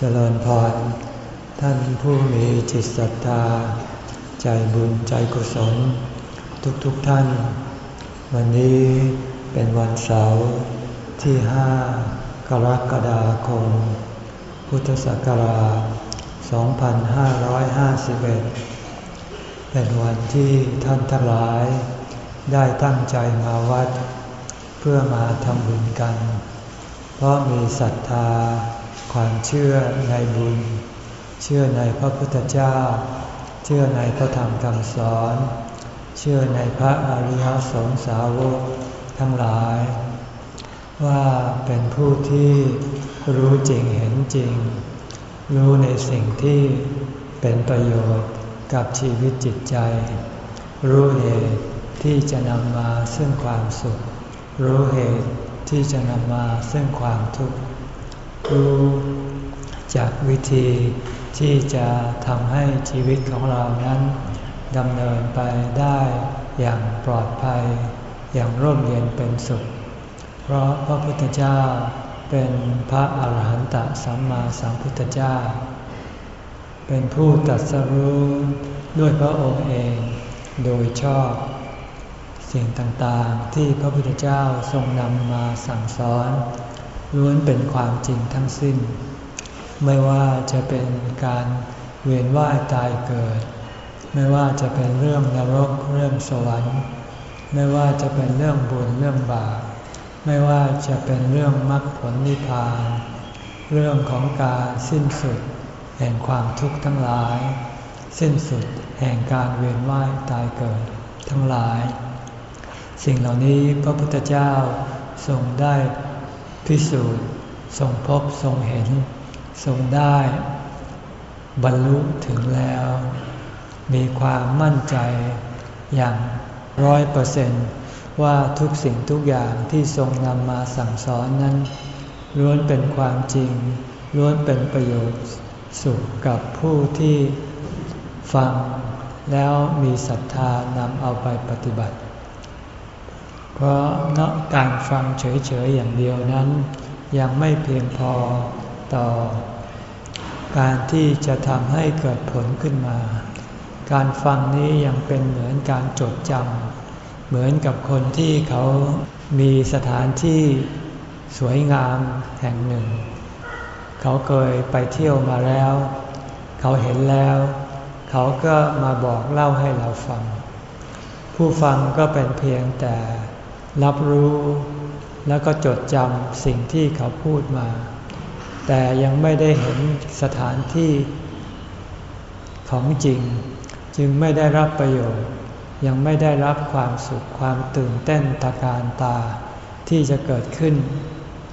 เจริญพร ท่านผู้มีจิตศรัทธา ใจบุญใจกุศล ทุกๆทท่าน วันนี้เป็นวันเสาร์ที่ห้ากรกฎาคม พุทธศักราช 2551 เป็นวันที่ท่านทั้งหลาย ได้ตั้งใจมาวัด เพื่อมาทำบุญกัน เพราะมีศรัทธา ความเชื่อในบุญ เชื่อในพระพุทธเจ้า เชื่อในพระธรรมคำสอน เชื่อในพระอริยสงสาวกทั้งหลาย ว่าเป็นผู้ที่รู้จริงเห็นจริง รู้ในสิ่งที่เป็นประโยชน์กับชีวิตจิตใจ รู้เหตุที่จะนำมาซึ่งความสุข รู้เหตุที่จะนำมาซึ่งความทุกข์ จากวิธีที่จะทำให้ชีวิตของเรานั้นดำเนินไปได้อย่างปลอดภัย อย่างร่มเย็นเป็นสุข เพราะพระพุทธเจ้าเป็นพระอาหารหันตสัมมาสัมพุทธเจ้า เป็นผู้ตรัสรู้ด้วยพระองค์เองโดยชอบ สิ่งต่างๆที่พระพุทธเจ้าทรงนำมาสั่งสอน ล้วนเป็นความจริงทั้งสิ้น ไม่ว่าจะเป็นการเวียนว่ายตายเกิด ไม่ว่าจะเป็นเรื่องนรกเรื่องสวรรค์ ไม่ว่าจะเป็นเรื่องบุญเรื่องบาปไม่ว่าจะเป็นเรื่องมรรคผลนิพพาน เรื่องของการสิ้นสุด แห่งความทุกข์ทั้งหลาย สิ้นสุดแห่งการเวียนว่ายตายเกิดทั้งหลาย สิ่งเหล่านี้พระพุทธเจ้าทรงได้ พิสูจน์ทรงพบทรงเห็น ทรงได้ บรรลุถึงแล้ว มีความมั่นใจอย่างร้อยเปอร์เซนต์ว่าทุกสิ่งทุกอย่างที่ทรงนำมาสั่งสอนนั้นล้วนเป็นความจริง ล้วนเป็นประโยชน์สุขกับผู้ที่ฟังแล้วมีศรัทธานำเอาไปปฏิบัติ เพราะนการฟังเฉย ๆ อย่างเดียวนั้น ยังไม่เพียงพอต่อ การที่จะทำให้เกิดผลขึ้นมา การฟังนี้ยังเป็นเหมือนการจดจำเหมือนกับคนที่เขามีสถานที่สวยงามแห่งหนึ่ง เขาเคยไปเที่ยวมาแล้ว เขาเห็นแล้ว เขาก็มาบอกเล่าให้เราฟัง ผู้ฟังก็เป็นเพียงแต่ รับรู้แล้วก็จดจำสิ่งที่เขาพูดมา แต่ยังไม่ได้เห็นสถานที่ของจริง จึงไม่ได้รับประโยชน์ ยังไม่ได้รับความสุขความตื่นเต้นตาการตาที่จะเกิดขึ้น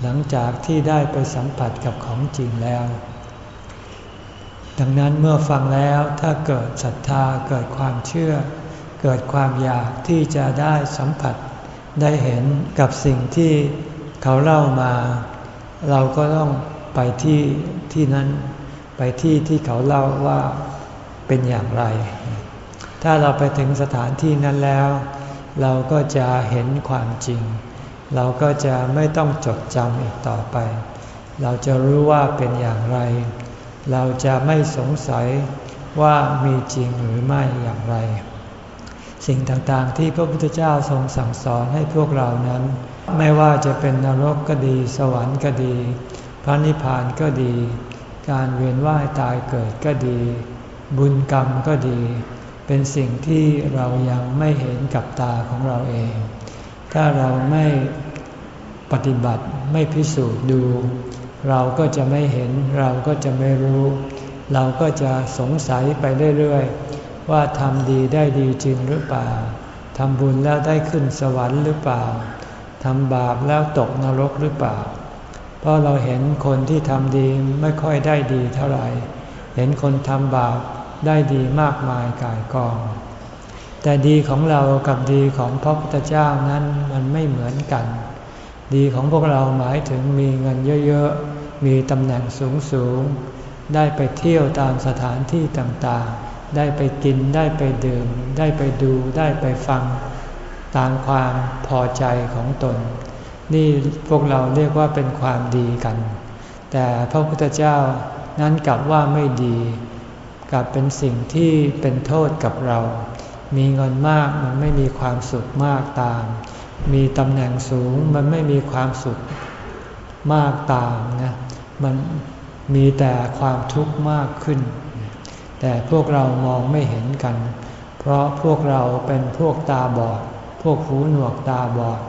หลังจากที่ได้ไปสัมผัสกับของจริงแล้ว ดังนั้นเมื่อฟังแล้วถ้าเกิดศรัทธาเกิดความเชื่อ เกิดความอยากที่จะได้สัมผัส ได้เห็นกับสิ่งที่เขาเล่ามา เราก็ต้องไปที่ที่นั้น ไปที่ที่เขาเล่าว่าเป็นอย่างไร ถ้าเราไปถึงสถานที่นั้นแล้ว เราก็จะเห็นความจริง เราก็จะไม่ต้องจดจำอีกต่อไป เราจะรู้ว่าเป็นอย่างไร เราจะไม่สงสัยว่ามีจริงหรือไม่อย่างไร สิ่งต่างๆ ที่พระพุทธเจ้าทรงสั่งสอนให้พวกเรานั้น ไม่ว่าจะเป็นนรกก็ดี สวรรค์ก็ดี พระนิพพานก็ดี การเวียนว่ายตายเกิดก็ดี บุญกรรมก็ดี เป็นสิ่งที่เรายังไม่เห็นกับตาของเราเอง ถ้าเราไม่ปฏิบัติไม่พิสูจน์ดู เราก็จะไม่เห็นเราก็จะไม่รู้ เราก็จะสงสัยไปเรื่อยๆ ว่าทำดีได้ดีจริงหรือเปล่าทำบุญแล้วได้ขึ้นสวรรค์หรือเปล่าทำบาปแล้วตกนรกหรือเปล่า เพราะเราเห็นคนที่ทำดีไม่ค่อยได้ดีเท่าไหร่ เห็นคนทำบาปได้ดีมากมายกายกอง แต่ดีของเรากับดีของพระพุทธเจ้านั้นมันไม่เหมือนกัน ดีของพวกเราหมายถึงมีเงินเยอะๆ มีตำแหน่งสูงๆ ได้ไปเที่ยวตามสถานที่ต่างๆ ได้ไปกินได้ไปดื่ม ได้ไปดูได้ไปฟัง ตามความพอใจของตน นี่พวกเราเรียกว่าเป็นความดีกัน แต่พระพุทธเจ้านั้นกลับว่าไม่ดี กลับเป็นสิ่งที่เป็นโทษกับเรา มีเงินมากมันไม่มีความสุขมากตาม มีตำแหน่งสูงมันไม่มีความสุขมากตามนะมันมีแต่ความทุกข์มากขึ้น แต่พวกเรามองไม่เห็นกัน เพราะพวกเราเป็นพวกตาบอด พวกหูหนวกตาบอด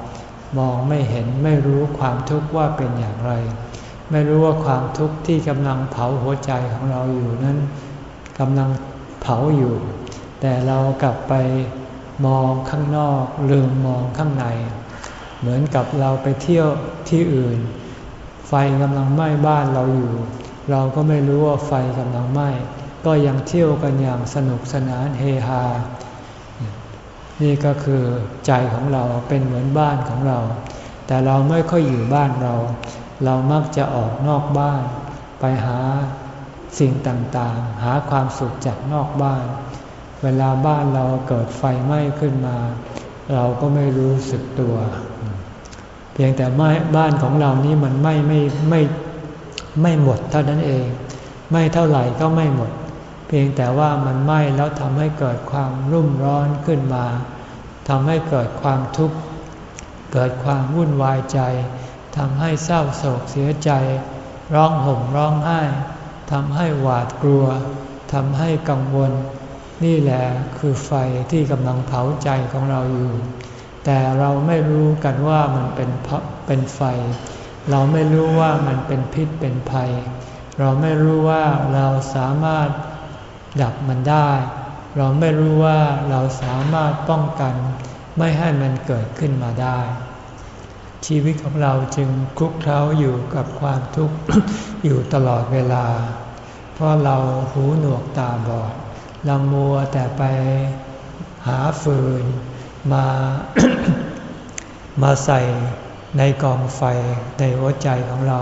มองไม่เห็นไม่รู้ความทุกข์ว่าเป็นอย่างไร ไม่รู้ว่าความทุกข์ที่กำลังเผาหัวใจของเราอยู่นั้นกำลังเผาอยู่ แต่เรากลับไปมองข้างนอกลืมมองข้างใน เหมือนกับเราไปเที่ยวที่อื่น ไฟกำลังไหม้บ้านเราอยู่ เราก็ไม่รู้ว่าไฟกำลังไหม้ ก็ยังเที่ยวกันอย่างสนุกสนานเฮฮา นี่ก็คือใจของเราเป็นเหมือนบ้านของเรา แต่เราไม่ค่อยอยู่บ้านเรา เรามักจะออกนอกบ้าน ไปหาสิ่งต่างๆ หาความสุขจากนอกบ้าน เวลาบ้านเราเกิดไฟไหม้ขึ้นมา เราก็ไม่รู้สึกตัว เพียงแต่ไม่บ้านของเรานี้มันไม่ไม่ไม่ไม่หมดเท่านั้นเอง ไม่เท่าไหร่ก็ไม่หมด เพียงแต่ว่ามันไหม้แล้วทำให้เกิดความรุ่มร้อนขึ้นมาทำให้เกิดความทุกข์ เกิดความวุ่นวายใจทำให้เศร้าโศกเสียใจ ร้องห่มร้องไห้ทำให้หวาดกลัวทำให้กังวล นี่แหละคือไฟที่กำลังเผาใจของเราอยู่ แต่เราไม่รู้กันว่ามันเป็นเป็นไฟ เราไม่รู้ว่ามันเป็นพิษเป็นภัย เราไม่รู้ว่าเราสามารถ ดับมันได้ เราไม่รู้ว่าเราสามารถป้องกัน ไม่ให้มันเกิดขึ้นมาได้ ชีวิตของเราจึงคลุกเคล้าอยู่กับความทุกข์อยู่ตลอดเวลา เพราะเราหูหนวกตาบอดเรามัวแต่ไปหาฟืนมามาใส่ในกองไฟในหัวใจของเรา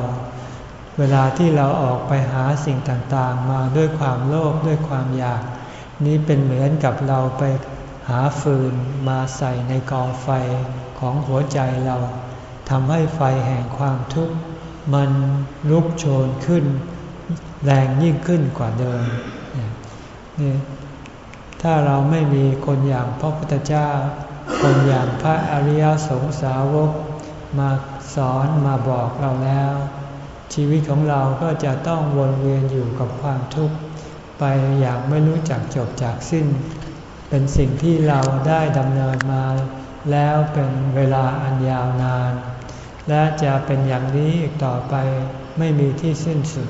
เวลาที่เราออกไปหาสิ่งต่างๆ มาด้วยความโลภด้วยความอยาก นี้เป็นเหมือนกับเราไปหาฟืนมาใส่ในกองไฟของหัวใจเราทำให้ไฟแห่งความทุกข์ มันลุกโชนขึ้น แรงยิ่งขึ้นกว่าเดิมนี่ถ้าเราไม่มีคนอย่างพระพุทธเจ้า คนอย่างพระอริยสงสาวก มาสอนมาบอกเราแล้ว ชีวิตของเราก็จะต้องวนเวียนอยู่กับความทุกข์ ไปอย่างไม่รู้จักจบจากสิ้น เป็นสิ่งที่เราได้ดำเนินมา แล้วเป็นเวลาอันยาวนาน และจะเป็นอย่างนี้อีกต่อไปไม่มีที่สิ้นสุด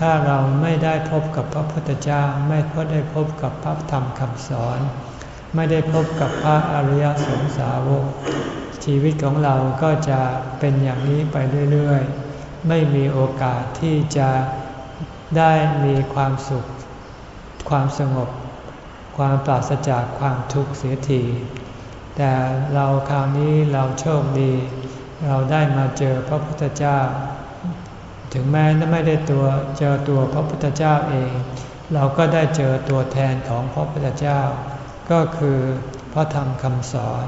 ถ้าเราไม่ได้พบกับพระพุทธเจ้าไม่ได้พบกับพระธรรมคำสอน ไม่ได้พบกับพระอริยสงสาวกชีวิตของเราก็จะเป็นอย่างนี้ไปเรื่อยๆ ไม่มีโอกาสที่จะได้มีความสุข ความสงบ ความปราศจากความทุกข์เสียที แต่เราคราวนี้เราโชคดี เราได้มาเจอพระพุทธเจ้า ถึงแม้ไม่ได้ตัวเจอตัวพระพุทธเจ้าเอง เราก็ได้เจอตัวแทนของพระพุทธเจ้า ก็คือพระธรรมคำสอน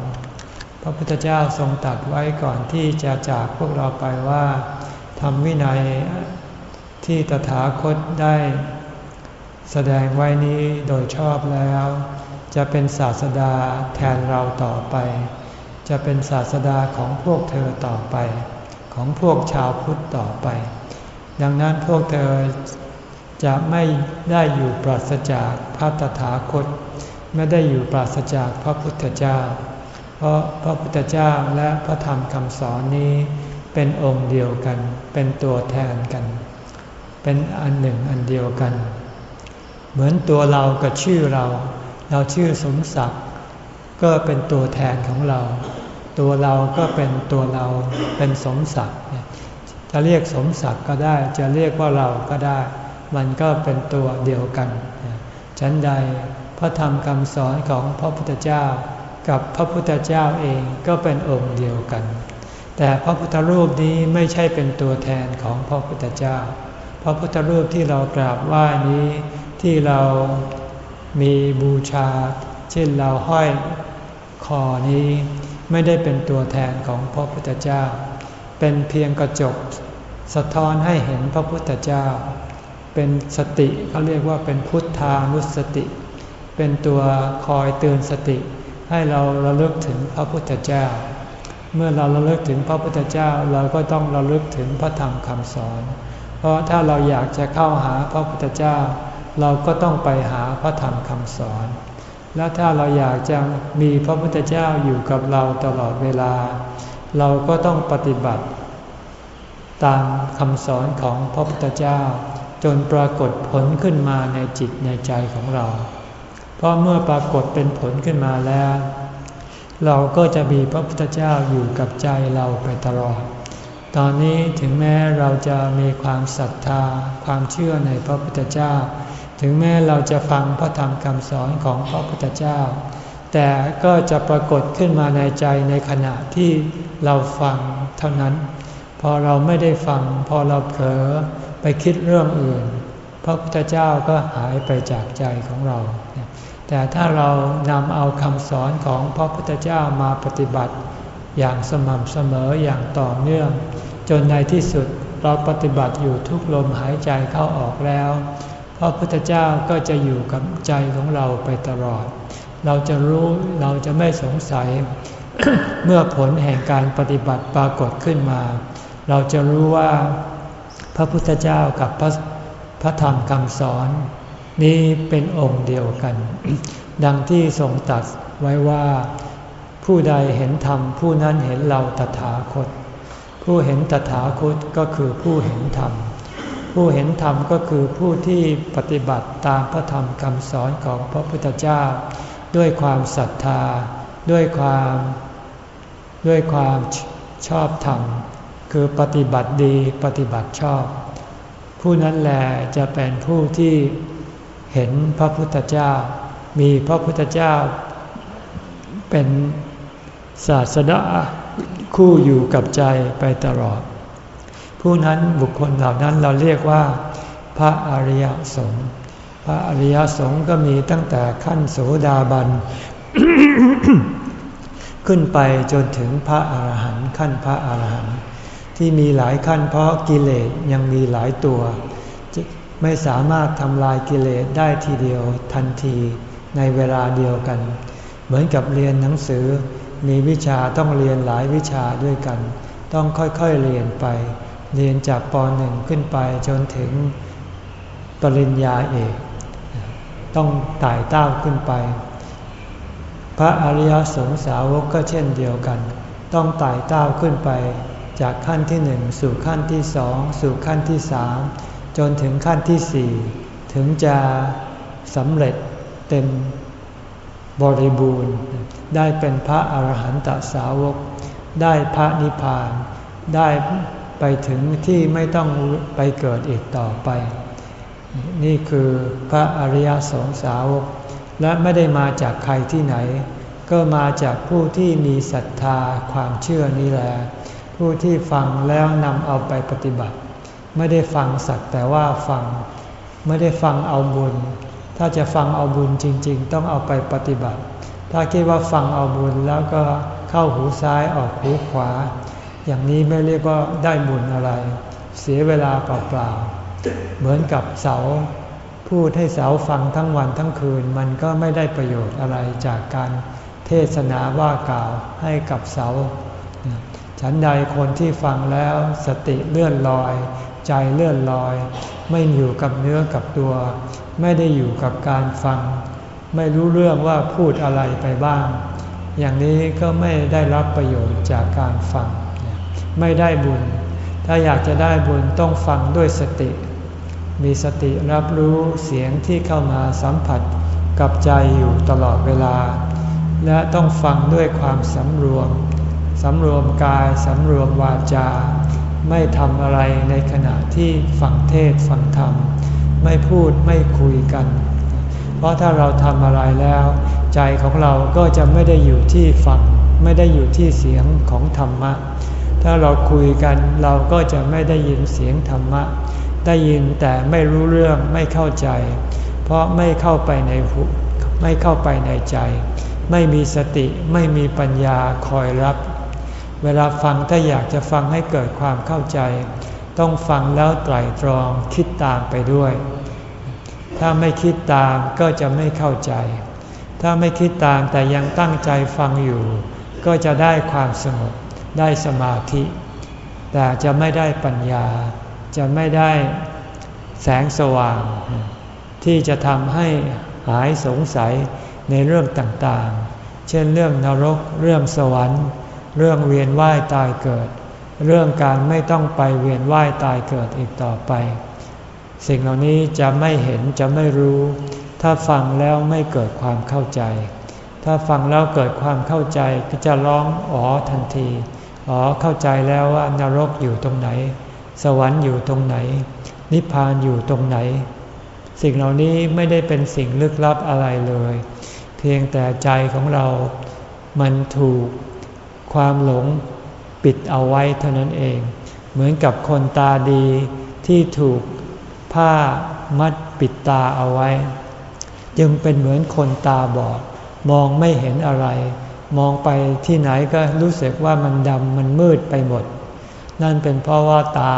พระพุทธเจ้าทรงตัดไว้ก่อนที่จะจากพวกเราไปว่า ทำวินัยที่ตถาคตได้ แสดงไว้นี้โดยชอบแล้ว จะเป็นศาสดาแทนเราต่อไป จะเป็นศาสดาของพวกเธอต่อไป ของพวกชาวพุทธต่อไป ดังนั้นพวกเธอจะไม่ได้อยู่ปราศจากพระตถาคต ไม่ได้อยู่ปราศจากพระพุทธเจ้า เพราะพระพุทธเจ้าและพระธรรมคำสอนนี้ เป็นองค์เดียวกัน เป็นตัวแทนกัน เป็นอันหนึ่งอันเดียวกัน เหมือนตัวเรากับชื่อเรา เราชื่อสมศักดิ์ก็เป็นตัวแทนของเรา ตัวเราก็เป็นตัวเราเป็นสมศักดิ์จะเรียกสมศักดิ์ก็ได้ จะเรียกว่าเราก็ได้ มันก็เป็นตัวเดียวกัน ฉันใดพระธรรมคำสอนของพระพุทธเจ้า กับพระพุทธเจ้าเองก็เป็นองค์เดียวกัน แต่พระพุทธรูปนี้ไม่ใช่เป็นตัวแทนของพระพุทธเจ้า พระพุทธรูปที่เรากราบไหว้นี้ที่เรามีบูชา เช่นเราห้อยคอนี้ไม่ได้เป็นตัวแทนของพระพุทธเจ้า เป็นเพียงกระจก สะท้อนให้เห็นพระพุทธเจ้าเเป็นสติเขาเรียกว่าเป็นพุทธานุสติ เป็นตัวคอยเตือนสติ ให้เราระลึกถึงพระพุทธเจ้า เมื่อเราระลึกถึงพระพุทธเจ้าเราก็ต้องระลึกถึงพระธรรมคำสอน เพราะถ้าเราอยากจะเข้าหาพระพุทธเจ้า เราก็ต้องไปหาพระธรรมคำสอน และถ้าเราอยากจะมีพระพุทธเจ้าอยู่กับเราตลอดเวลา เราก็ต้องปฏิบัติ ตามคำสอนของพระพุทธเจ้า จนปรากฏผลขึ้นมาในจิตในใจของเรา เพราะเมื่อปรากฏเป็นผลขึ้นมาแล้ว เราก็จะมีพระพุทธเจ้าอยู่กับใจเราไปตลอด ตอนนี้ถึงแม้เราจะมีความศรัทธา ความเชื่อในพระพุทธเจ้า ถึงแม้เราจะฟังพระธรรมคำสอนของพระพุทธเจ้า แต่ก็จะปรากฏขึ้นมาในใจในขณะที่เราฟังเท่านั้น พอเราไม่ได้ฟัง พอเราเผลอไปคิดเรื่องอื่น พระพุทธเจ้าก็หายไปจากใจของเรา แต่ถ้าเรานำเอาคำสอนของพระพุทธเจ้ามาปฏิบัติ อย่างสม่ำเสมออย่างต่อเนื่อง จนในที่สุดเราปฏิบัติอยู่ทุกลมหายใจเข้าออกแล้วพระพุทธเจ้าก็จะอยู่กับใจของเราไปตลอด เราจะรู้เราจะไม่สงสัย เมื่อผลแห่งการปฏิบัติปรากฏขึ้นมา เราจะรู้ว่า พระพุทธเจ้ากับพระพระธรรมคำสอน นี้เป็นองค์เดียวกัน ดังที่ทรงตัดไว้ว่า ผู้ใดเห็นธรรมผู้นั้นเห็นเราตถาคต ผู้เห็นตถาคตก็คือผู้เห็นธรรม ผู้เห็นธรรมก็คือผู้ที่ปฏิบัติตามพระธรรมคำสอนของพระพุทธเจ้า ด้วยความศรัทธา ด้วยความ ด้วยความชอบธรรม คือปฏิบัติดีปฏิบัติชอบ ผู้นั้นแหละจะเป็นผู้ที่ เห็นพระพุทธเจ้า มีพระพุทธเจ้า เป็นศาสดาคู่อยู่กับใจไปตลอด ผู้นั้นบุคคลเหล่านั้นเราเรียกว่า พระอริยสงฆ์พระอริยสงฆ์ก็มีตั้งแต่ขั้นโสดาบัน ขึ้นไปจนถึงพระอาหารหันต์ขั้นพระอาหารหันต์ที่มีหลายขั้นเพราะกิเลสยังมีหลายตัว ไม่สามารถทำลายกิเลสได้ทีเดียวทันทีในเวลาเดียวกัน เหมือนกับเรียนหนังสือ มีวิชาต้องเรียนหลายวิชาด้วยกัน ต้องค่อยๆเรียนไป เรียนจากป .1 ขึ้นไปจนถึงปริญญาเอก ต้องไต่เต้าขึ้นไป พระอริยสงสาวกก็เช่นเดียวกัน ต้องไต่เต้าขึ้นไป จากขั้นที่หนึ่งสู่ขั้นที่สองสู่ขั้นที่สาม จนถึงขั้นที่สี่ถึงจะสำเร็จเต็มบริบูรณ์ ได้เป็นพระอรหันตสาวก ได้พระนิพพาน ได้ไปถึงที่ไม่ต้องไปเกิดอีกต่อไป นี่คือพระอริยสงสาวก และไม่ได้มาจากใครที่ไหน ก็มาจากผู้ที่มีศรัทธาความเชื่อนี้แหละผู้ที่ฟังแล้วนำเอาไปปฏิบัติ ไม่ได้ฟังสักแต่ว่าฟัง ไม่ได้ฟังเอาบุญ ถ้าจะฟังเอาบุญจริง ๆ ต้องเอาไปปฏิบัติ ถ้าคิดว่าฟังเอาบุญแล้วก็เข้าหูซ้ายออกหูขวา อย่างนี้ไม่เรียกว่าได้บุญอะไร เสียเวลาเปล่าๆเหมือนกับเสาพูดให้เสาฟังทั้งวันทั้งคืนมันก็ไม่ได้ประโยชน์อะไรจากการเทศนาว่ากล่าวให้กับเสา ฉันใดคนที่ฟังแล้วสติเลื่อนลอย ใจเลื่อนลอย ไม่อยู่กับเนื้อกับตัว ไม่ได้อยู่กับการฟัง ไม่รู้เรื่องว่าพูดอะไรไปบ้าง อย่างนี้ก็ไม่ได้รับประโยชน์จากการฟัง ไม่ได้บุญ ถ้าอยากจะได้บุญต้องฟังด้วยสติ มีสติรับรู้เสียงที่เข้ามาสัมผัสกับใจอยู่ตลอดเวลา และต้องฟังด้วยความสำรวมสำรวมกายสำรวมวาจา ไม่ทำอะไรในขณะที่ฟังเทศฟังธรรม ไม่พูดไม่คุยกัน เพราะถ้าเราทำอะไรแล้ว ใจของเราก็จะไม่ได้อยู่ที่ฟัง ไม่ได้อยู่ที่เสียงของธรรมะ ถ้าเราคุยกันเราก็จะไม่ได้ยินเสียงธรรมะ ได้ยินแต่ไม่รู้เรื่องไม่เข้าใจ เพราะไม่เข้าไปในหูไม่เข้าไปในใจ ไม่มีสติไม่มีปัญญาคอยรับ เวลาฟังถ้าอยากจะฟังให้เกิดความเข้าใจ ต้องฟังแล้วไตรตรองคิดตามไปด้วย ถ้าไม่คิดตามก็จะไม่เข้าใจ ถ้าไม่คิดตามแต่ยังตั้งใจฟังอยู่ ก็จะได้ความสงบได้สมาธิ แต่จะไม่ได้ปัญญา จะไม่ได้แสงสว่าง ที่จะทำให้หายสงสัยในเรื่องต่างๆ เช่นเรื่องนรกเรื่องสวรรค์ เรื่องเวียนว่ายตายเกิด เรื่องการไม่ต้องไปเวียนว่ายตายเกิดอีกต่อไป สิ่งเหล่านี้จะไม่เห็นจะไม่รู้ ถ้าฟังแล้วไม่เกิดความเข้าใจ ถ้าฟังแล้วเกิดความเข้าใจก็จะร้องอ๋อทันที อ๋อเข้าใจแล้วว่านรกอยู่ตรงไหน สวรรค์อยู่ตรงไหน นิพพานอยู่ตรงไหน สิ่งเหล่านี้ไม่ได้เป็นสิ่งลึกลับอะไรเลย เพียงแต่ใจของเรา มันถูก ความหลงปิดเอาไว้เท่านั้นเอง เหมือนกับคนตาดีที่ถูกผ้ามัดปิดตาเอาไว้ จึงเป็นเหมือนคนตาบอด มองไม่เห็นอะไร มองไปที่ไหนก็รู้สึกว่ามันดำมันมืดไปหมด นั่นเป็นเพราะว่าตา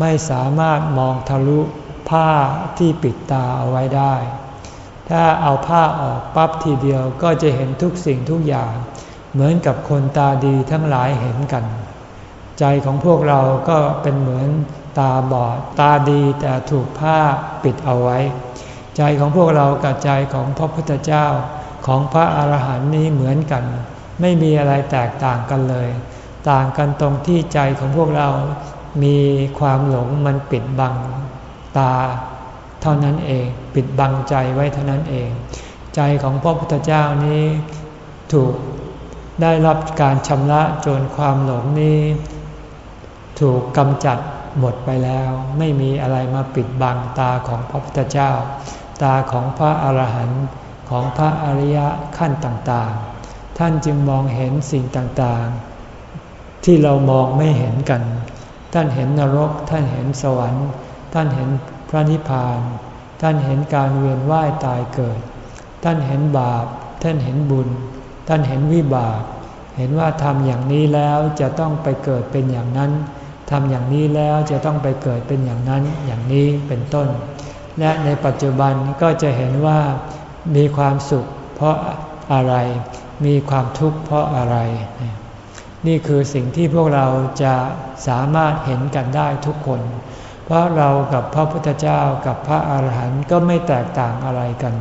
ไม่สามารถมองทะลุผ้าที่ปิดตาเอาไว้ได้ ถ้าเอาผ้าออกปั๊บทีเดียวก็จะเห็นทุกสิ่งทุกอย่าง เหมือนกับคนตาดีทั้งหลายเห็นกัน ใจของพวกเราก็เป็นเหมือนตาบอด ตาดีแต่ถูกผ้าปิดเอาไว้ ใจของพวกเรากับใจของพระพุทธเจ้าของพระอาหารหันต์นี้เหมือนกัน ไม่มีอะไรแตกต่างกันเลย ต่างกันตรงที่ใจของพวกเรามีความหลงมันปิดบังตา เท่านั้นเองปิดบังใจไว้เท่านั้นเอง ใจของพระพุทธเจ้านี้ถูก ได้รับการชำระจนความหลงนี้ ถูกกำจัดหมดไปแล้ว ไม่มีอะไรมาปิดบังตาของพระพุทธเจ้า ตาของพระอรหันต์ของพระอริยะขั้นต่างๆ ท่านจึงมองเห็นสิ่งต่างๆ ที่เรามองไม่เห็นกัน ท่านเห็นนรก ท่านเห็นสวรรค์ ท่านเห็นพระนิพพาน ท่านเห็นการเวียนว่ายตายเกิด ท่านเห็นบาป ท่านเห็นบุญ ท่านเห็นวิบาก เห็นว่าทำอย่างนี้แล้วจะต้องไปเกิดเป็นอย่างนั้นทำอย่างนี้แล้วจะต้องไปเกิดเป็นอย่างนั้นอย่างนี้เป็นต้น และในปัจจุบันก็จะเห็นว่ามีความสุขเพราะอะไร มีความทุกข์เพราะอะไร นี่คือสิ่งที่พวกเราจะสามารถเห็นกันได้ทุกคน เพราะเรากับพระพุทธเจ้ากับพระอาหารหันต์ก็ไม่แตกต่างอะไรกัน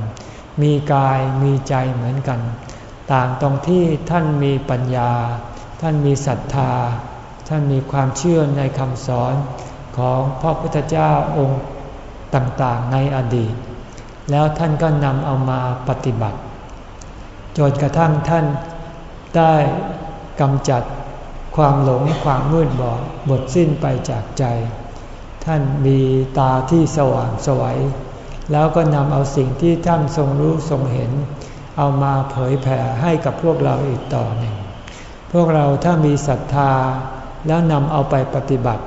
มีกายมีใจเหมือนกัน ต่างตรงที่ท่านมีปัญญา ท่านมีศรัทธา ท่านมีความเชื่อในคำสอนของพระพุทธเจ้าองค์ต่างๆในอดีต แล้วท่านก็นำเอามาปฏิบัติ จนกระทั่งท่านได้กำจัดความหลงความมืดบอดหมดสิ้นไปจากใจ ท่านมีตาที่สว่างสวัย แล้วก็นำเอาสิ่งที่ท่านทรงรู้ทรงเห็น เอามาเผยแผ่ให้กับพวกเราอีกต่อหนึ่ง พวกเราถ้ามีศรัทธาแล้วนำเอาไปปฏิบัติ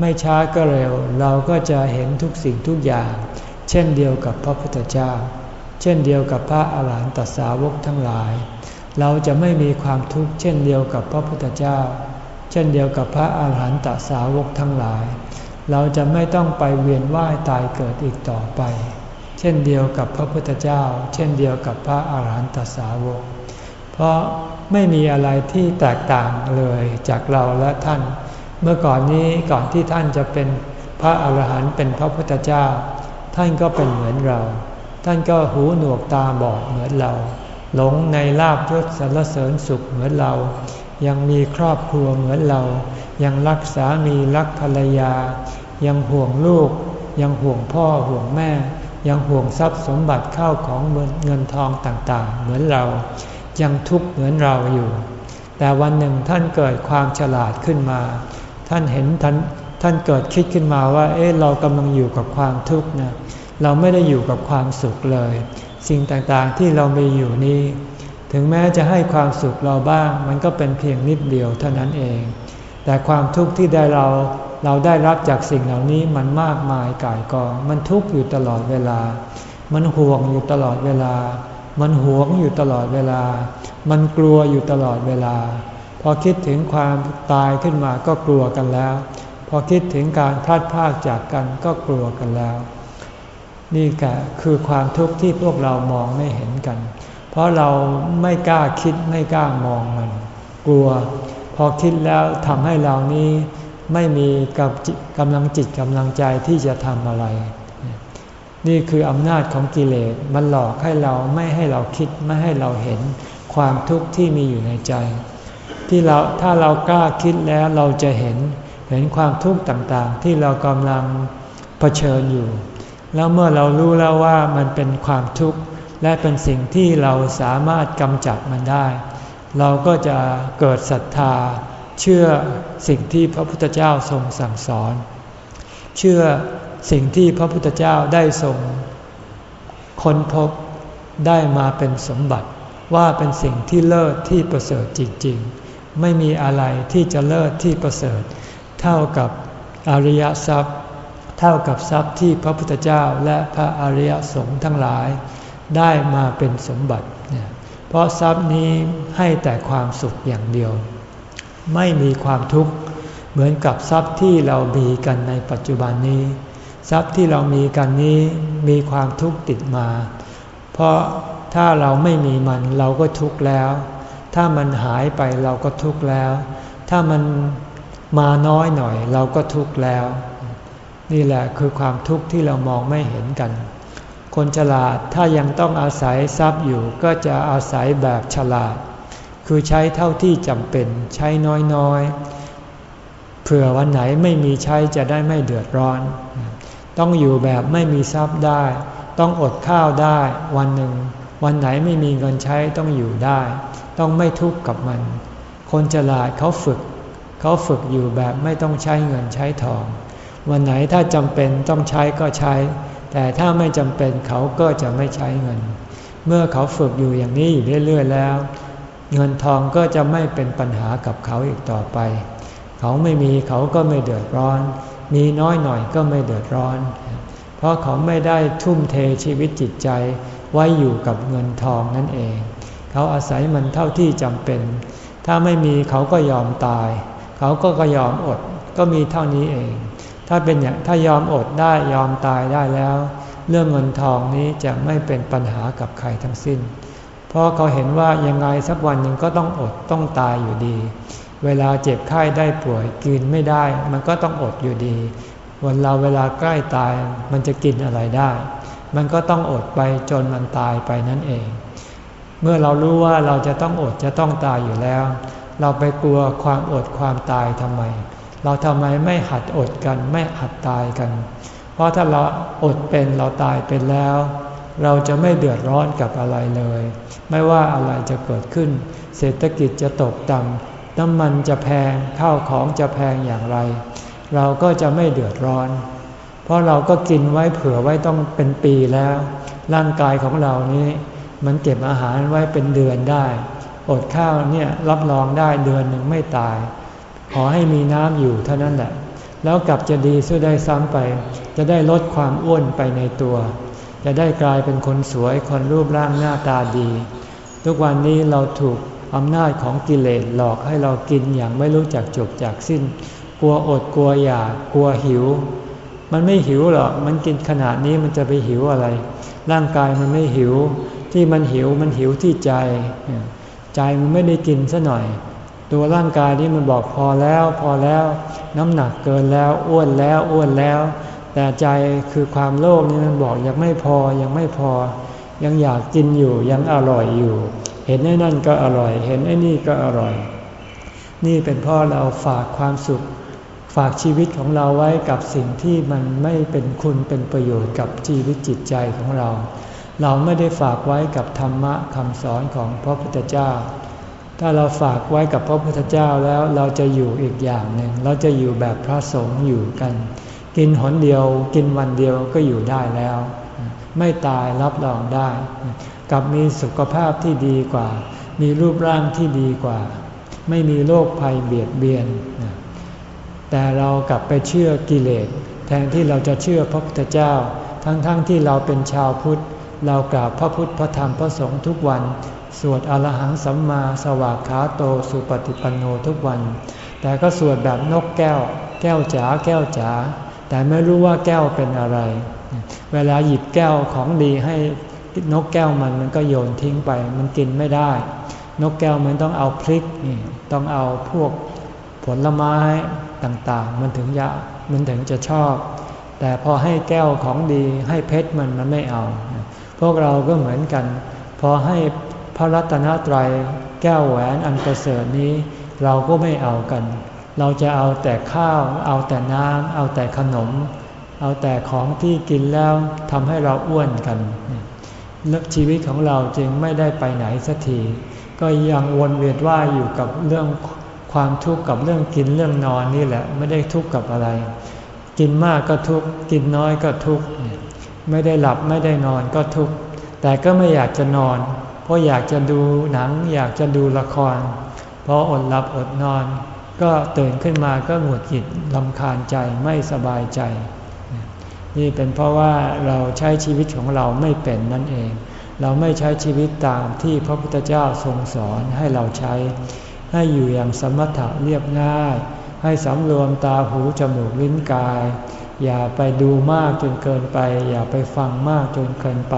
ไม่ช้าก็เร็วเราก็จะเห็นทุกสิ่งทุกอย่าง เช่นเดียวกับพระพุทธเจ้า เช่นเดียวกับพระอาหารหันตสาวกทั้งหลาย เราจะไม่มีความทุกข์เช่นเดียวกับพระพุทธเจ้า เช่นเดียวกับพระอาหารหันตสาวกทั้งหลาย เราจะไม่ต้องไปเวียนว่ายตายเกิดอีกต่อไป เช่นเดียวกับพระพุทธเจ้า เช่นเดียวกับพระอาหารหันตสาวก เพราะไม่มีอะไรที่แตกต่างเลยจากเราและท่าน เมื่อก่อนนี้ก่อนที่ท่านจะเป็นพระอาหารหันต์เป็นพระพุทธเจ้า ท่านก็เป็นเหมือนเรา ท่านก็หูหนวกตาบอดเหมือนเรา หลงในลาบยศสรรเสริญสุขเหมือนเรา ยังมีครอบครัวเหมือนเรา ยังรักสามีรักภรรยา ยังห่วงลูก ยังห่วงพ่อห่วงแม่ ยังห่วงทรัพย์สมบัติเข้าของเงินทองต่างๆ เหมือนเรา ยังทุกข์เหมือนเราอยู่ แต่วันหนึ่งท่านเกิดความฉลาดขึ้นมา ท่านเห็นท่านท่านเกิดคิดขึ้นมาว่า เอ๊ะเรากำลังอยู่กับความทุกข์นะ เราไม่ได้อยู่กับความสุขเลย สิ่งต่างๆที่เรามีอยู่นี้ ถึงแม้จะให้ความสุขเราบ้าง มันก็เป็นเพียงนิดเดียวเท่านั้นเอง แต่ความทุกข์ที่ได้เรา เราได้รับจากสิ่งเหล่านี้มันมากมายกายกอง มันทุกข์อยู่ตลอดเวลา มันห่วงอยู่ตลอดเวลา มันหวงอยู่ตลอดเวลา มันกลัวอยู่ตลอดเวลา พอคิดถึงความตายขึ้นมาก็กลัวกันแล้ว พอคิดถึงการพลัดพรากจากกันก็กลัวกันแล้ว นี่ก็คือความทุกข์ที่พวกเรามองไม่เห็นกัน เพราะเราไม่กล้าคิดไม่กล้ามองมัน กลัว พอคิดแล้วทำให้เรานี้ ไม่มีกับกำลังจิตกำลังใจที่จะทำอะไร นี่คืออำนาจของกิเลสมันหลอกให้เราไม่ให้เราคิดไม่ให้เราเห็นความทุกข์ที่มีอยู่ในใจ ที่เราถ้าเรากล้าคิดแล้วเราจะเห็นเห็นความทุกข์ต่างๆ ที่เรากำลังเผชิญอยู่ แล้วเมื่อเรารู้แล้วว่ามันเป็นความทุกข์และเป็นสิ่งที่เราสามารถกำจัดมันได้ เราก็จะเกิดศรัทธา เชื่อสิ่งที่พระพุทธเจ้าทรงสั่งสอน เชื่อสิ่งที่พระพุทธเจ้าได้ทรงค้นพบได้มาเป็นสมบัติว่าเป็นสิ่งที่เลิศที่ประเสริฐจริง ๆ ไม่มีอะไรที่จะเลิศที่ประเสริฐ เท่ากับอริยทรัพย์ เท่ากับทรัพย์ที่พระพุทธเจ้าและพระอริยสงฆ์ทั้งหลาย ได้มาเป็นสมบัติเนี่ยเพราะทรัพย์นี้ให้แต่ความสุขอย่างเดียว ไม่มีความทุกข์ เหมือนกับทรัพย์ที่เรามีกันในปัจจุบันนี้ ทรัพย์ที่เรามีกันนี้มีความทุกข์ติดมา เพราะถ้าเราไม่มีมันเราก็ทุกข์แล้ว ถ้ามันหายไปเราก็ทุกข์แล้ว ถ้ามันมาน้อยหน่อยเราก็ทุกข์แล้ว นี่แหละคือความทุกข์ที่เรามองไม่เห็นกัน คนฉลาดถ้ายังต้องอาศัยทรัพย์อยู่ก็จะอาศัยแบบฉลาด คือใช้เท่าที่จำเป็นใช้น้อยๆ เผื่อวันไหนไม่มีใช้จะได้ไม่เดือดร้อน ต้องอยู่แบบไม่มีทรัพย์ได้ ต้องอดข้าวได้วันหนึ่ง วันไหนไม่มีเงินใช้ต้องอยู่ได้ ต้องไม่ทุกข์กับมัน คนฉลาดเขาฝึก เขาฝึกอยู่แบบไม่ต้องใช้เงินใช้ทอง วันไหนถ้าจำเป็นต้องใช้ก็ใช้ แต่ถ้าไม่จำเป็นเขาก็จะไม่ใช้เงิน เมื่อเขาฝึกอยู่อย่างนี้อยู่เรื่อยๆแล้ว เงินทองก็จะไม่เป็นปัญหากับเขาอีกต่อไป เขาไม่มีเขาก็ไม่เดือดร้อน มีน้อยหน่อยก็ไม่เดือดร้อน เพราะเขาไม่ได้ทุ่มเทชีวิตจิตใจไว้อยู่กับเงินทองนั่นเอง เขาอาศัยมันเท่าที่จำเป็น ถ้าไม่มีเขาก็ยอมตาย เขาก็ก็ยอมอด ก็มีเท่านี้เอง ถ้าเป็นอย่างถ้ายอมอดได้ยอมตายได้แล้ว เรื่องเงินทองนี้จะไม่เป็นปัญหากับใครทั้งสิ้น เพราะเขาเห็นว่ายังไงสักวันหนึ่งก็ต้องอดต้องตายอยู่ดี เวลาเจ็บไข้ได้ป่วยกินไม่ได้ มันก็ต้องอดอยู่ดี วันเราเวลาใกล้ตายมันจะกินอะไรได้ มันก็ต้องอดไปจนมันตายไปนั่นเอง เมื่อเรารู้ว่าเราจะต้องอดจะต้องตายอยู่แล้ว เราไปกลัวความอดความตายทำไม เราทำไมไม่หัดอดกันไม่หัดตายกัน เพราะถ้าเราอดเป็นเราตายเป็นแล้ว เราจะไม่เดือดร้อนกับอะไรเลย ไม่ว่าอะไรจะเกิดขึ้น เศรษฐกิจจะตกต่ำน้ำมันจะแพงข้าวของจะแพงอย่างไร เราก็จะไม่เดือดร้อน เพราะเราก็กินไว้เผื่อไว้ต้องเป็นปีแล้ว ร่างกายของเรานี้มันเก็บอาหารไว้เป็นเดือนได้ อดข้าวเนี่ยรับรองได้เดือนหนึ่งไม่ตาย ขอให้มีน้ำอยู่เท่านั้นแหละ แล้วกลับจะดีสู้ได้ซ้ำไป จะได้ลดความอ้วนไปในตัว จะได้กลายเป็นคนสวยคนรูปร่างหน้าตาดี ทุกวันนี้เราถูกอำนาจของกิเลสหลอกให้เรากินอย่างไม่รู้จักจบจากสิ้น กลัวอดกลัวอยากกลัวหิว มันไม่หิวหรอกมันกินขนาดนี้มันจะไปหิวอะไร ร่างกายมันไม่หิว ที่มันหิวมันหิวที่ใจ ใจมันไม่ได้กินซะหน่อย ตัวร่างกายนี้มันบอกพอแล้ว พอแล้ว น้ำหนักเกินแล้วอ้วนแล้วอ้วนแล้ว แต่ใจคือความโลภนี่มันบอกยังไม่พอยังไม่พอ ยังอยากกินอยู่ยังอร่อยอยู่ เห็นไอ้นั่นก็อร่อย เห็นไอ้นี่ก็อร่อย นี่เป็นเพราะเราฝากความสุข ฝากชีวิตของเราไว้กับสิ่งที่มันไม่เป็นคุณเป็นประโยชน์กับชีวิตจิตใจของเรา เราไม่ได้ฝากไว้กับธรรมะคำสอนของพระพุทธเจ้าถ้าเราฝากไว้กับพระพุทธเจ้าแล้วเราจะอยู่อีกอย่างหนึ่ง เราจะอยู่แบบพระสงฆ์อยู่กัน กินหนเดียว กินวันเดียวก็อยู่ได้แล้ว ไม่ตายรับรองได้ กับมีสุขภาพที่ดีกว่า มีรูปร่างที่ดีกว่า ไม่มีโรคภัยเบียดเบียน แต่เรากลับไปเชื่อกิเลสแทนที่เราจะเชื่อพระพุทธเจ้า ทั้งๆทที่เราเป็นชาวพุทธ เรากราบพระพุทธพระธรรมพระสงฆ์ทุกวัน สวดอรหังสัมมาสวากขาโตสุปฏิปันโนทุกวัน แต่ก็สวดแบบนกแก้ว แก้วจ๋าแก้วจ๋า แต่ไม่รู้ว่าแก้วเป็นอะไร เวลาหยิบแก้วของดีให้นกแก้วมันมันก็โยนทิ้งไป มันกินไม่ได้ นกแก้วมันต้องเอาพริกนี่ต้องเอาพวกผลไม้ต่างๆ มันถึงจะมันถึงจะชอบ แต่พอให้แก้วของดีให้เพชรมันมันไม่เอา พวกเราก็เหมือนกัน พอให้พระรัตนตรัยแก้วแหวนอันประเสริฐนี้ เราก็ไม่เอากัน เราจะเอาแต่ข้าว เอาแต่น้ำเอาแต่ขนม เอาแต่ของที่กินแล้วทำให้เราอ้วนกันชีวิตของเราจึงไม่ได้ไปไหนสักที ก็ยังวนเวียนว่ายอยู่กับเรื่องความทุกข์กับเรื่องกินเรื่องนอนนี่แหละ ไม่ได้ทุกข์กับอะไร กินมากก็ทุกข์กินน้อยก็ทุกข์ไม่ได้หลับไม่ได้นอนก็ทุกข์แต่ก็ไม่อยากจะนอน เพราะอยากจะดูหนังอยากจะดูละคร เพออดหลับอดนอน ก็ตื่นขึ้นมาก็หงุดหงิดลำคาญใจไม่สบายใจ นี่เป็นเพราะว่าเราใช้ชีวิตของเราไม่เป็นนั่นเอง เราไม่ใช้ชีวิตตามที่พระพุทธเจ้าทรงสอนให้เราใช้ ให้อยู่อย่างสมถะเรียบง่าย ให้สำรวมตาหูจมูกลิ้นกาย อย่าไปดูมากจนเกินไป อย่าไปฟังมากจนเกินไป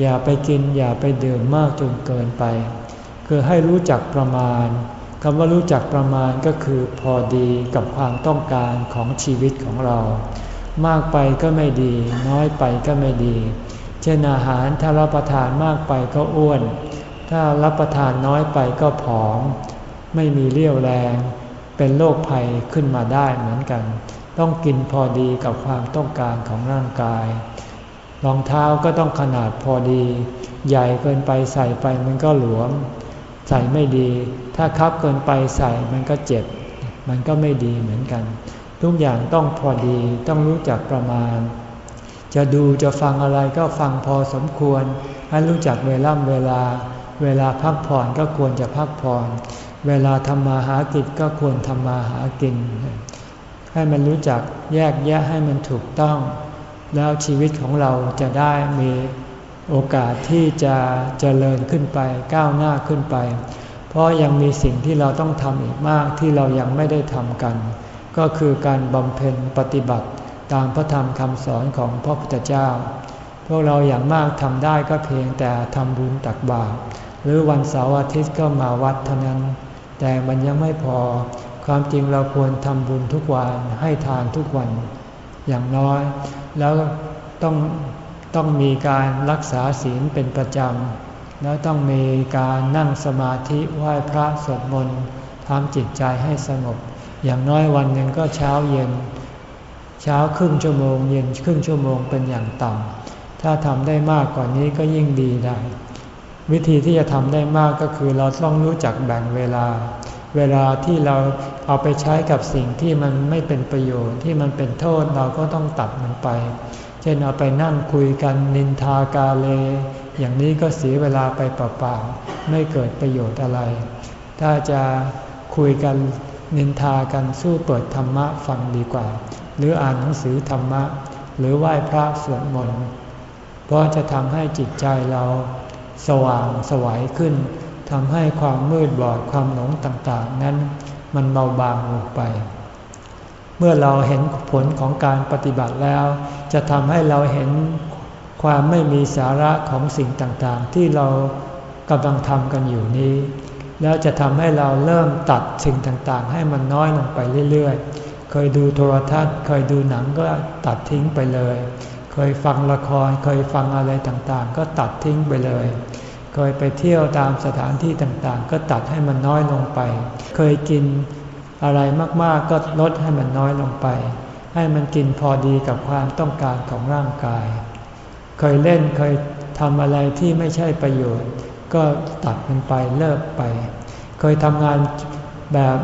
อย่าไปกินอย่าไปดื่มมากจนเกินไป คือให้รู้จักประมาณ คำว่ารู้จักประมาณก็คือพอดีกับความต้องการของชีวิตของเรา มากไปก็ไม่ดี น้อยไปก็ไม่ดี เช่นอาหารถ้ารับประทานมากไปก็อ้วน ถ้ารับประทานน้อยไปก็ผอม ไม่มีเรี่ยวแรง เป็นโรคภัยขึ้นมาได้เหมือนกัน ต้องกินพอดีกับความต้องการของร่างกาย รองเท้าก็ต้องขนาดพอดี ใหญ่เกินไปใส่ไปมันก็หลวม ใส่ไม่ดี ถ้าคับเกินไปใส่มันก็เจ็บ มันก็ไม่ดีเหมือนกัน ทุกอย่างต้องพอดีต้องรู้จักประมาณ จะดูจะฟังอะไรก็ฟังพอสมควร ให้รู้จักเวลาเวลา เวลาพักผ่อนก็ควรจะพักผ่อน เวลาทำมาหากินก็ควรทำมาหากิน ให้มันรู้จักแยกแยะให้มันถูกต้อง แล้วชีวิตของเราจะได้มี โอกาสที่จะเจริญขึ้นไปก้าวหน้าขึ้นไป เพราะยังมีสิ่งที่เราต้องทำอีกมากที่เรายังไม่ได้ทำกัน ก็คือการบำเพ็ญปฏิบัติตามพระธรรมคำสอนของพระพุทธเจ้า พวกเราอย่างมากทำได้ก็เพียงแต่ทำบุญตักบาตรหรือวันเสาร์อาทิตย์ก็มาวัดเท่านั้น แต่มันยังไม่พอ ความจริงเราควรทำบุญทุกวันให้ทานทุกวัน อย่างน้อย แล้วต้อง ต้องมีการรักษาศีลเป็นประจำ แล้วต้องมีการนั่งสมาธิไหว้พระสวดมนต์ทำจิตใจให้สงบ อย่างน้อยวันหนึ่งก็เช้าเย็น เช้าครึ่งชั่วโมง เย็นครึ่งชั่วโมงเป็นอย่างต่ำถ้าทำได้มากกว่านี้ก็ยิ่งดีได้วิธีที่จะทำได้มากก็คือเราต้องรู้จักแบ่งเวลา เวลาที่เราเอาไปใช้กับสิ่งที่มันไม่เป็นประโยชน์ที่มันเป็นโทษเราก็ต้องตัดมันไป เช่นเอาไปนั่งคุยกันนินทากาเล อย่างนี้ก็เสียเวลาไปเปล่าๆไม่เกิดประโยชน์อะไร ถ้าจะคุยกันนินทากันสู้เปิดธรรมะฟังดีกว่า หรืออ่านหนังสือธรรมะ หรือไหว้พระสวดมนต์เพราะจะทำให้จิตใจเราสว่างสวัยขึ้นทำให้ความมืดบอดความหลงต่างๆ นั้นมันเบาบางลงไป เมื่อเราเห็นผลของการปฏิบัติแล้ว จะทำให้เราเห็นความไม่มีสาระของสิ่งต่างๆ ที่เรากำลังทำกันอยู่นี้ แล้วจะทำให้เราเริ่มตัดสิ่งต่างๆ ให้มันน้อยลงไปเรื่อยๆ เคยดูโทรทัศน์ เคยดูหนังก็ตัดทิ้งไปเลย เคยฟังละคร เคยฟังอะไรต่างๆ ก็ตัดทิ้งไปเลย เคยไปเที่ยวตามสถานที่ต่างๆ ก็ตัดให้มันน้อยลงไป เคยกิน อะไรมากๆก็ลดให้มันน้อยลงไป ให้มันกินพอดีกับความต้องการของร่างกาย เคยเล่นเคยทำอะไรที่ไม่ใช่ประโยชน์ ก็ตัดมันไปเลิกไป เคยทำงานแบบ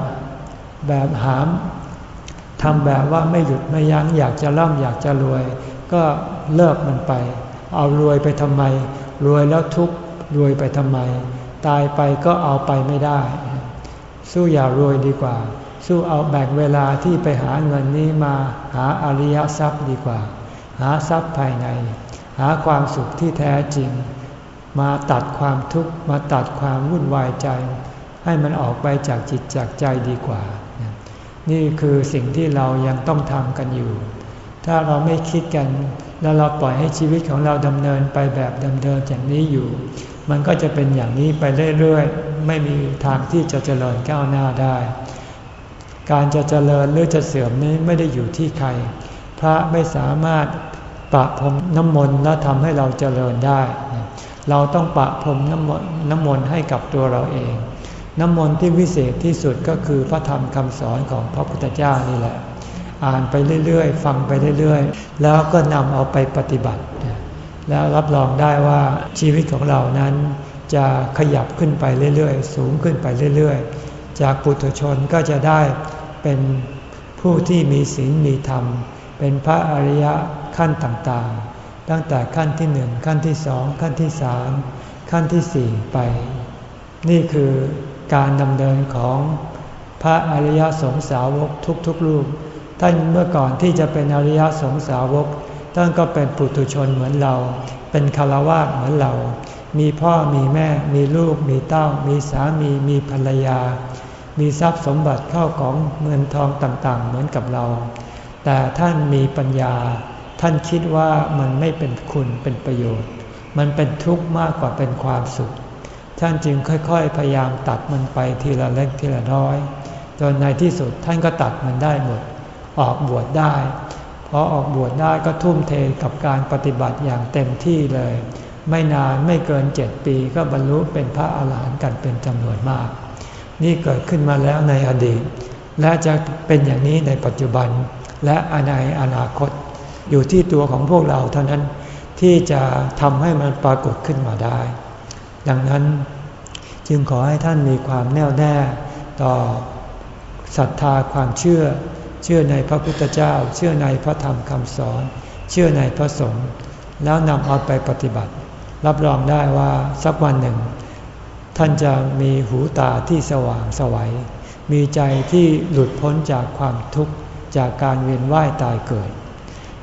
แบบหามทำแบบว่าไม่หยุดไม่ยัง้งอยากจะร่ำอยากจะรวย ก็เลิกมันไป เอารวยไปทำไม รวยแล้วทุกรวยไปทำไม ตายไปก็เอาไปไม่ได้ สู้อย่ารวยดีกว่า สู้เอาแบ่งเวลาที่ไปหาเงินนี้มาหาอริยทรัพย์ดีกว่า หาทรัพย์ภายใน หาความสุขที่แท้จริง มาตัดความทุกข์มาตัดความวุ่นวายใจ ให้มันออกไปจากจิตจากใจดีกว่า นี่คือสิ่งที่เรายังต้องทำกันอยู่ ถ้าเราไม่คิดกันแล้วเราปล่อยให้ชีวิตของเราดำเนินไปแบบดำเนินอย่างนี้อยู่ มันก็จะเป็นอย่างนี้ไปเรื่อยๆ ไม่มีทางที่จะเจริญก้าวหน้าได้ การจะเจริญหรือจะเสื่อมนี้ไม่ได้อยู่ที่ใคร พระไม่สามารถปะพรมน้ำมนต์แล้วทำให้เราเจริญได้ เราต้องปะพรมน้ำมนต์น้ำมนต์ให้กับตัวเราเอง น้ำมนต์ที่วิเศษที่สุดก็คือพระธรรมคำสอนของพระพุทธเจ้านี่แหละ อ่านไปเรื่อยๆ ฟังไปเรื่อยๆ แล้วก็นำเอาไปปฏิบัติ แล้วรับรองได้ว่าชีวิตของเรานั้นจะขยับขึ้นไปเรื่อยๆ สูงขึ้นไปเรื่อยๆ จากปุถุชนก็จะได้ เป็นผู้ที่มีศีลมีธรรม เป็นพระอริยะขั้นต่างๆ ตั้งแต่ขั้นที่หนึ่งขั้นที่สองขั้นที่สามขั้นที่สี่ไป นี่คือการดำเนินของพระอริยสงสาวกทุกๆรูป ท่านเมื่อก่อนที่จะเป็นอริยสงสาวก ท่านก็เป็นปุถุชนเหมือนเรา เป็นคารวะเหมือนเรา มีพ่อมีแม่ มีลูก มีเต้า มีสามี มีภรรยา มีทรัพย์สมบัติเข้าของเงินทองต่างๆ เหมือนกับเรา แต่ท่านมีปัญญา ท่านคิดว่ามันไม่เป็นคุณเป็นประโยชน์ มันเป็นทุกข์มากกว่าเป็นความสุข ท่านจึงค่อยๆ พยายามตัดมันไปทีละเล็กทีละน้อย จนในที่สุดท่านก็ตัดมันได้หมด ออกบวชได้พอออกบวชได้ก็ทุ่มเทกับการปฏิบัติอย่างเต็มที่เลย ไม่นานไม่เกินเจ็ดปีก็บรรลุเป็นพระอาหารหันต์กันเป็นจำนวนมาก นี่เกิดขึ้นมาแล้วในอดีต และจะเป็นอย่างนี้ในปัจจุบัน และในอนาคต อยู่ที่ตัวของพวกเราเท่านั้นที่จะทำให้มันปรากฏขึ้นมาได้ ดังนั้นจึงขอให้ท่านมีความแน่วแน่ต่อศรัทธาความเชื่อ เชื่อในพระพุทธเจ้า เชื่อในพระธรรมคำสอน เชื่อในพระสงฆ์แล้วนำเอาไปปฏิบัติ รับรองได้ว่าสักวันหนึ่ง ท่านจะมีหูตาที่สว่างสวัย มีใจที่หลุดพ้นจากความทุกข์จากการเวียนว่ายตายเกิด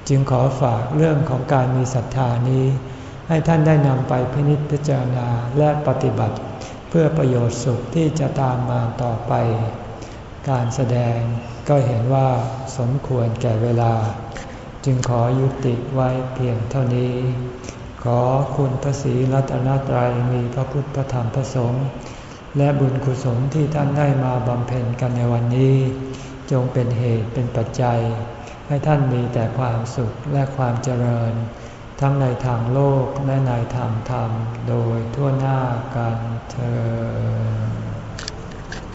จึงขอฝากเรื่องของการมีศรัทธานี้ ให้ท่านได้นำไปพินิจพิจารณาและปฏิบัติ เพื่อประโยชน์สุขที่จะตามมาต่อไป การแสดงก็เห็นว่าสมควรแก่เวลา จึงขอยุติไว้เพียงเท่านี้ ขอคุณพระศรีรัตนตรัยมีพระพุทธพระธรรมพระสงฆ์และบุญกุศลที่ท่านได้มาบำเพ็ญกันในวันนี้ จงเป็นเหตุเป็นปัจจัย ให้ท่านมีแต่ความสุขและความเจริญ ทั้งในทางโลกและในทางธรรม โดยทั่วหน้ากันเธอ